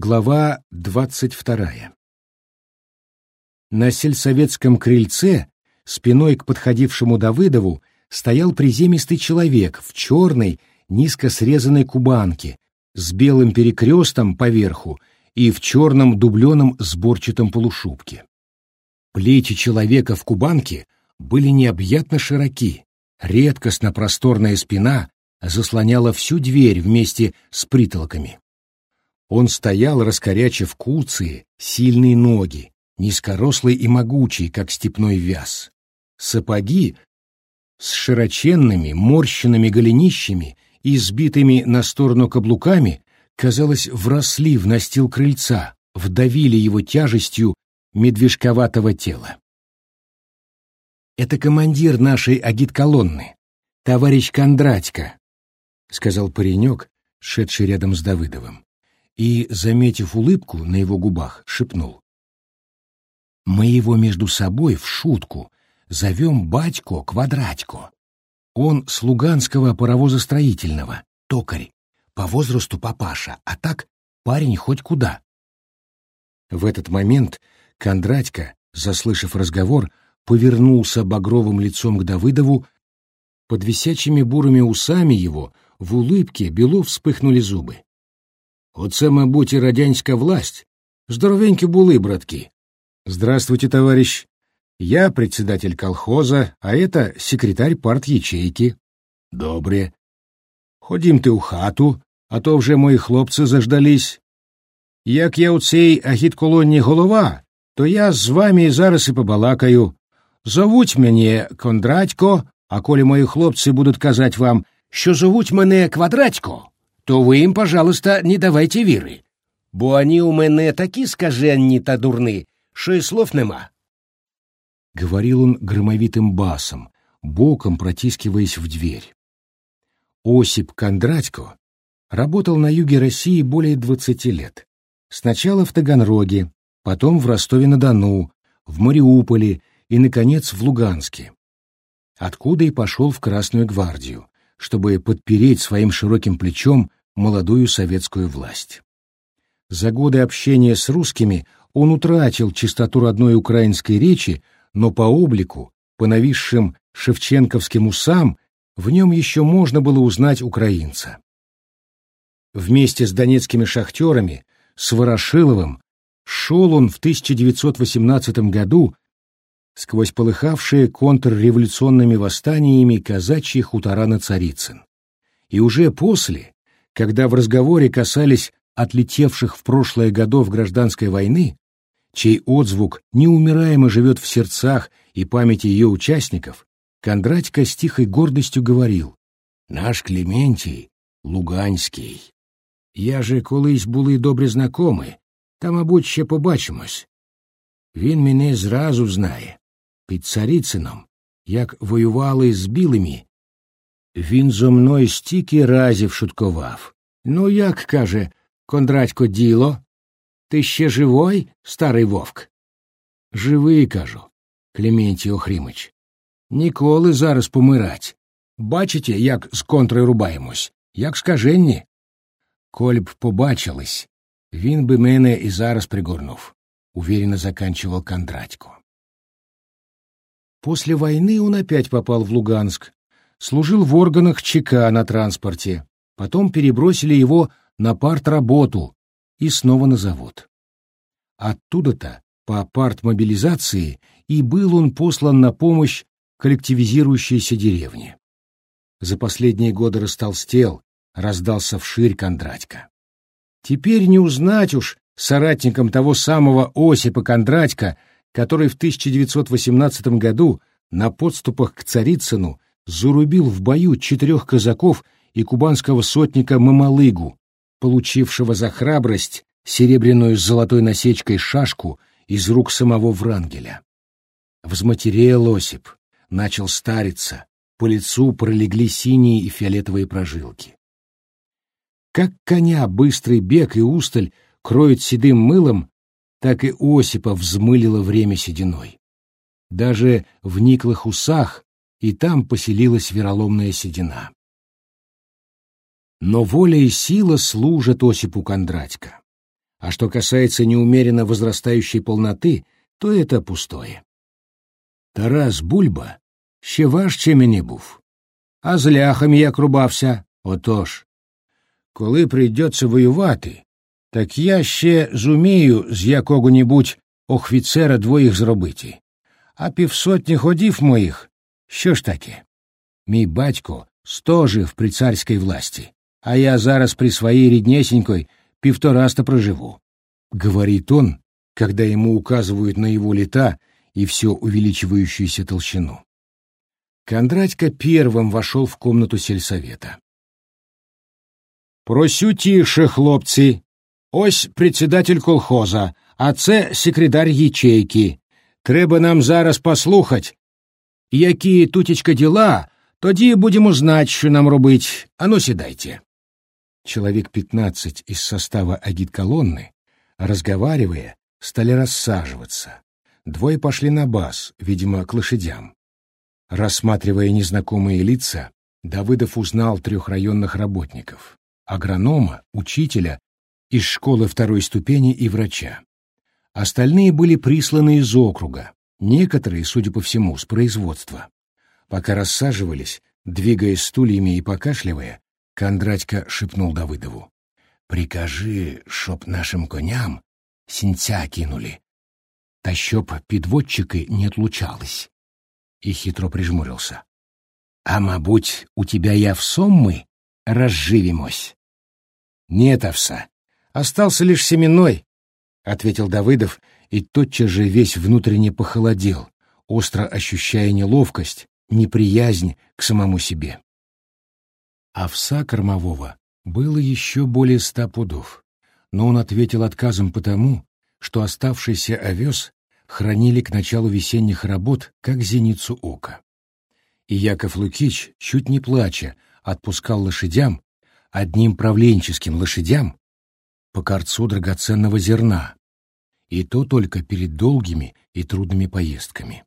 Глава двадцать вторая На сельсоветском крыльце, спиной к подходившему Давыдову, стоял приземистый человек в черной, низко срезанной кубанке, с белым перекрестом поверху и в черном дубленом сборчатом полушубке. Плечи человека в кубанке были необъятно широки, редкостно просторная спина заслоняла всю дверь вместе с притолками. Он стоял, раскорячив куцые, сильные ноги, низкорослый и могучий, как степной вяз. Сапоги с широченными, морщенными голенищами и сбитыми на сторону каблуками, казалось, вросли в настил крыльца, вдавили его тяжестью медвежковатого тела. «Это командир нашей агитколонны, товарищ Кондратько», — сказал паренек, шедший рядом с Давыдовым и, заметив улыбку на его губах, шепнул. «Мы его между собой в шутку зовем батько Квадратько. Он с Луганского паровозостроительного, токарь, по возрасту папаша, а так парень хоть куда». В этот момент Кондратько, заслышав разговор, повернулся багровым лицом к Давыдову, под висячими бурыми усами его в улыбке бело вспыхнули зубы. Оце, мабуть, і радянська власть. Здоровенькі були, братки. Здравствуйте, товарищ. Я председатель колхоза, а это секретарь парт-ячейки. Добре. Ходімте у хату, а то вже мої хлопці заждались. Як я у цій агітколонні голова, то я з вами зараз і побалакаю. Зовуть мене Кондратько, а коли мої хлопці будуть казати вам, що зовуть мене Квадратько, то ви їм, пожалуйста, не давайте віри, бо вони у мене такі скаженні та дурни, що й слов нема. Говорил он громовитым басом, боком протискиваясь в дверь. Осип Кондратько работал на юге России более 20 лет. Сначала в Таганроге, потом в Ростове-на-Дону, в Мариуполе и, наконец, в Луганске. Откуда и пошел в Красную гвардию, чтобы подпереть своим широким плечом молодую советскую власть. За годы общения с русскими он утратил чистоту родной украинской речи, но по облику, по нависшим шевченковским усам, в нем еще можно было узнать украинца. Вместе с донецкими шахтерами, с Ворошиловым, шел он в 1918 году сквозь полыхавшие контрреволюционными восстаниями казачьи хутора на Царицын. И уже после, когда в разговоре касались отлетевших в прошлое годов гражданской войны, чей отзвук неумираемо живет в сердцах и памяти ее участников, Кондратько с тихой гордостью говорил «Наш Клементий Луганський. Я же колись були добре знакомі, та, мабуть, ще побачимось. Він мене зразу знає. Під Царіцином, як воювали з білими, він зо мною стільки разів шуткував. Ну, як каже Кондратько діло? Ти ще живой, старий вовк? Живий, кажу, Клементій Охрімич. Ніколи зараз помирать. Бачите, як з контрою рубаємось, як скаженні. Коль б побачились, він би мене і зараз пригорнув, уверенно заканчивал Кондратько. После войны он опять попал в Луганск, служил в органах ЧК на транспорте, потом перебросили его на партработу и снова на завод. Оттуда-то, по партмобилизации, и был он послан на помощь коллективизирующейся деревне. За последние годы растолстел, раздался вширь Кондратько. Теперь не узнать уж соратником того самого Осипа Кондратько, который в 1918 году на подступах к Царицыну зарубил в бою четырех казаков и кубанского сотника Мамалыгу, получившего за храбрость серебряную с золотой насечкой шашку из рук самого Врангеля. Взматерел Осип, начал стариться, по лицу пролегли синие и фиолетовые прожилки. Как коня быстрый бег и усталь кроют седым мылом, так и Осипа взмылило время сединой. Даже в никлых усах и там поселилась вероломная седина. Но воля и сила служат Осипу Кондратько. а что касается неумеренно возрастающей полноты, то это пустое. Тарас Бульба ще важче мені був, а з ляхами як рубався, отож. Коли прийдеться воювати, так я ще зумію з якого-небудь охвіцера двоїх зробити. А півсотні ходів моїх, що ж таке? Мій батько стожив при царській власті, а я зараз при своей ріднесенькой півтораста проживу. Говорит он, когда ему указывают на его лета и все увеличивающуюся толщину. Кондратько первым вошел в комнату сельсовета. «Просю тише, хлопці. Ось председатель колхоза, а це секретар ячейки. Треба нам зараз послухать, які тутечка діла, тоді будемо знать, що нам робить. Ану, сідайте». Человек пятнадцать из состава агит-колонны, разговаривая, стали рассаживаться. Двое пошли на бас, видимо, к лошадям. Рассматривая незнакомые лица, Давыдов узнал трех районных работников — агронома, учителя из школы второй ступени и врача. Остальные были присланы из округа, некоторые, судя по всему, с производства. Пока рассаживались, двигаясь стульями и покашливая, Кондратько шепнул Давыдову. «Прикажи, чтоб нашим коням сінця кинули, та щоб підводчики не отлучались». И хитро прижмурился. «А, мабуть, у тебя я в мы разживемось?» «Нет, овса, остался лишь семенной», — ответил Давыдов, и тотчас же весь внутренне похолодел, остро ощущая неловкость, неприязнь к самому себе. Овса кормового было еще более ста пудов, но он ответил отказом потому, что оставшийся овес хранили к началу весенних работ как зеницу ока. И Яков Лукич, чуть не плача, отпускал лошадям, одним правленческим лошадям, по корцу драгоценного зерна, и то только перед долгими и трудными поездками.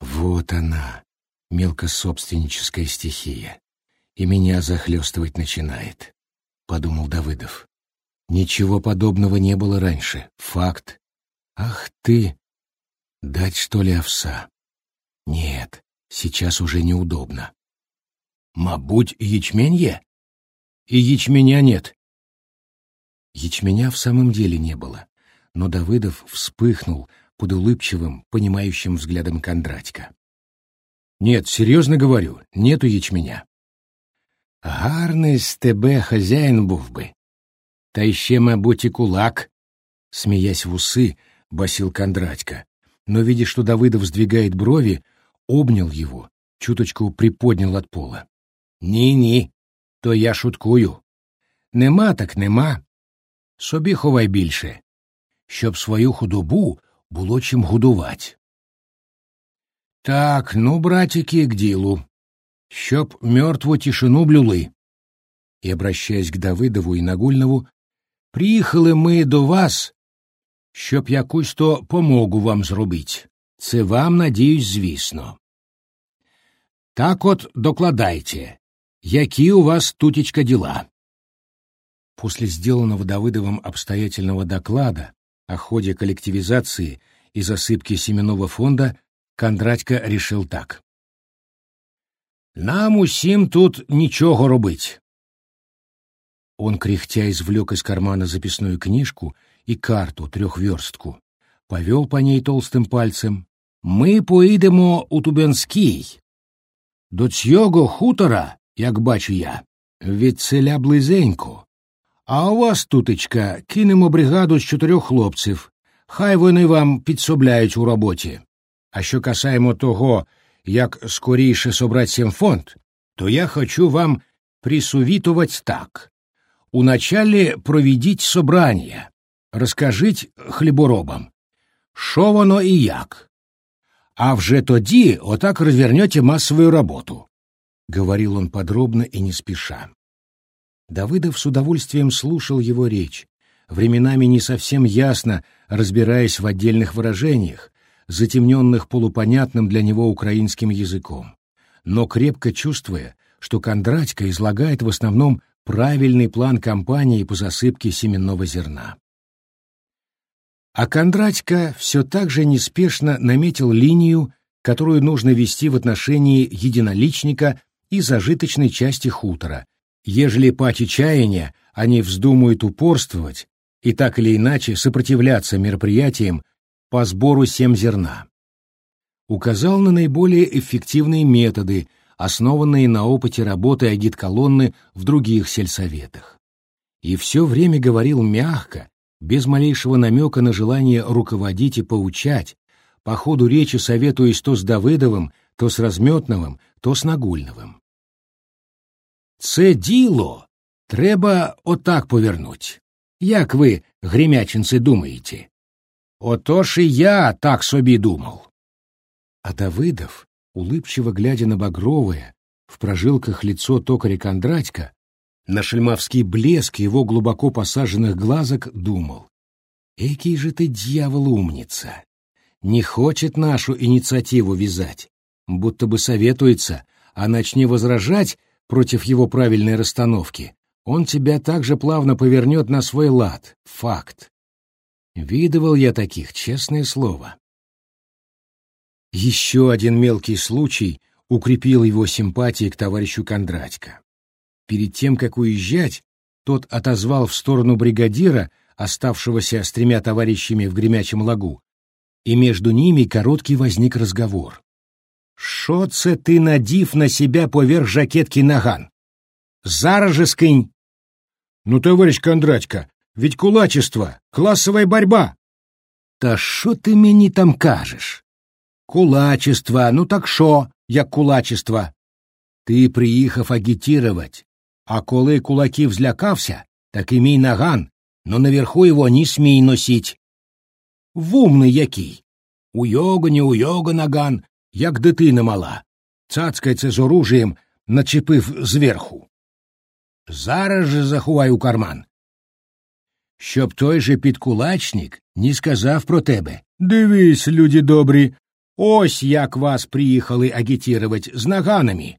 Вот она, мелкособственническая стихия и меня захлестывать начинает, — подумал Давыдов. Ничего подобного не было раньше. Факт. Ах ты! Дать, что ли, овса? Нет, сейчас уже неудобно. Мабуть, ячменье? И ячменя нет. Ячменя в самом деле не было, но Давыдов вспыхнул под улыбчивым, понимающим взглядом Кондратька. Нет, серьезно говорю, нету ячменя. Гарний з тебе хазяїн був би. Та ще, мабуть, і кулак, смеясь в усы, басил Кондратько, но, видя, что Давыдов сдвигает брови, обнял его, чуточку приподнял от пола. Ні-ні, то я шуткую. Нема так нема. Собі ховай більше, щоб свою худобу було чим годувати. Так, ну, братики, к ділу щоб мертву тишину блюли. І, обращаясь к Давидову і Нагульнову, приїхали ми до вас, щоб якусь то помогу вам зробить. Це вам, надіюсь, звісно. Так от докладайте, які у вас тутечка дела. После сделанного Давыдовым обстоятельного доклада о ходе коллективизации и засыпки семенного фонда Кондратько решил так. Нам усім тут нічого робить. Он, кряхтя, извлек из кармана записную книжку и карту трехверстку, повел по ней толстым пальцем. Ми поїдемо у Тубенський. До цього хутора, як бачу я, від селя близенько. А у вас, тутечка, кинемо бригаду з чотирьох хлопців. Хай вони вам підсобляють у роботі. А що касаємо того, як скоріше собрать сімфонд, то я хочу вам присувітувати так. Уначалі проведіть собрання, розкажіть хліборобам, що воно і як. А вже тоді отак развернете массовую работу. Говорил он подробно и не спеша. Давыдов с удовольствием слушал его речь, временами не совсем ясно разбираясь в отдельных выражениях, затемненных полупонятным для него украинским языком, но крепко чувствуя, что Кондратько излагает в основном правильный план кампании по засыпке семенного зерна. А Кондратько все так же неспешно наметил линию, которую нужно вести в отношении единоличника и зажиточной части хутора, ежели пати чаяния они вздумают упорствовать и так или иначе сопротивляться мероприятиям по сбору семзерна. Указал на наиболее эффективные методы, основанные на опыте работы агитколонны в других сельсоветах. И все время говорил мягко, без малейшего намека на желание руководить и поучать, по ходу речи советуясь то с Давыдовым, то с Разметновым, то с Нагульновым. «Це діло треба отак повернуть. Як ви, гремячинці, думаєте? Отож і я так собі думав». А Давыдов, улыбчиво глядя на багровое, в прожилках лицо токаря Кондратька, на шельмовский блеск его глубоко посаженных глазок, думал. «Экий же ты, дьявол, умница! Не хочет нашу инициативу вязать, будто бы советуется, а начни возражать против его правильной расстановки, он тебя также плавно повернет на свой лад. Факт. Видывал я таких, честное слово. Еще один мелкий случай укрепил его симпатии к товарищу Кондратько. Перед тем, как уезжать, тот отозвал в сторону бригадира, оставшегося с тремя товарищами в гремячем лагу, и между ними короткий возник разговор. «Шо це ты надів на себя поверх жакетки наган? Зараз же скинь!» «Ну, товарищ Кондратько, ведь кулачество, классовая борьба!» «Та шо ты мені там кажеш?» Кулачество, ну так шо, як кулачество? Ти приїхав агітірувати, а коли кулаків злякався, так і мій наган, но наверху його не смій носіть. Вумний який. У його, не у його наган, як дитина мала. Цацкається з оружієм, начепив зверху. Зараз же заховай у карман. Щоб той же підкулачник не сказав про тебе. Дивись, люди добрі, Ось як вас приїхали агітірувати з наганами.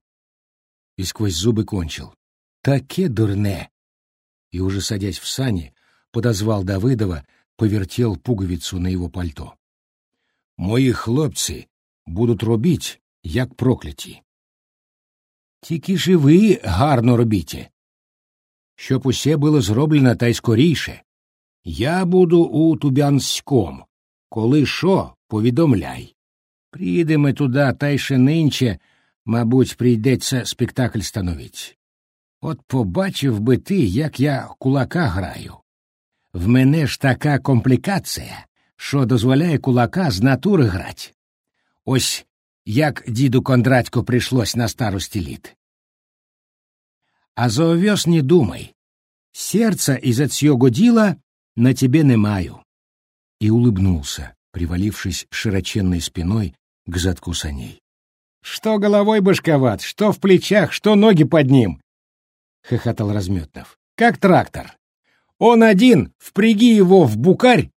И сквозь зубы кончил. Таке дурне. И уже садясь в сани, подозвал Давыдова, повертел пуговицу на его пальто. Мої хлопці будуть робіть, як прокляті. Тільки ж і ви гарно робіте. Щоб усе було зроблено та й скоріше. Я буду у Тубянськом. Коли що, повідомляй. Приїдемо туди, та й ще нинче, мабуть, прийдеться спектакль становить. От побачив би ти, як я кулака граю. В мене ж така комплікація, що дозволяє кулака з натури грати. Ось як діду Кондратько прийшлось на старості літ. А за овес не думай. Сердца из-за цього дела на тебе не маю. И улыбнулся, привалившись широченной спиной к задку саней. «Что головой башковат, что в плечах, что ноги под ним!» — хохотал Разметнов. «Как трактор. Он один, впряги его в букарь,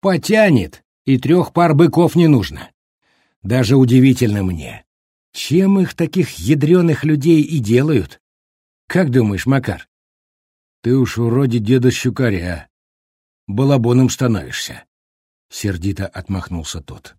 потянет, и трех пар быков не нужно. Даже удивительно мне, чем их таких ядреных людей и делают? Как думаешь, Макар? Ты уж вроде деда Щукаря. Балабоном становишься. Сердито отмахнулся тот.